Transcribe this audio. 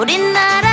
우리나라